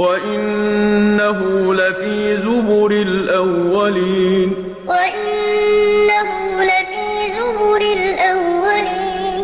وَإِنَّهُ لَفِي زُبُرِ الْأَوَّلِينَ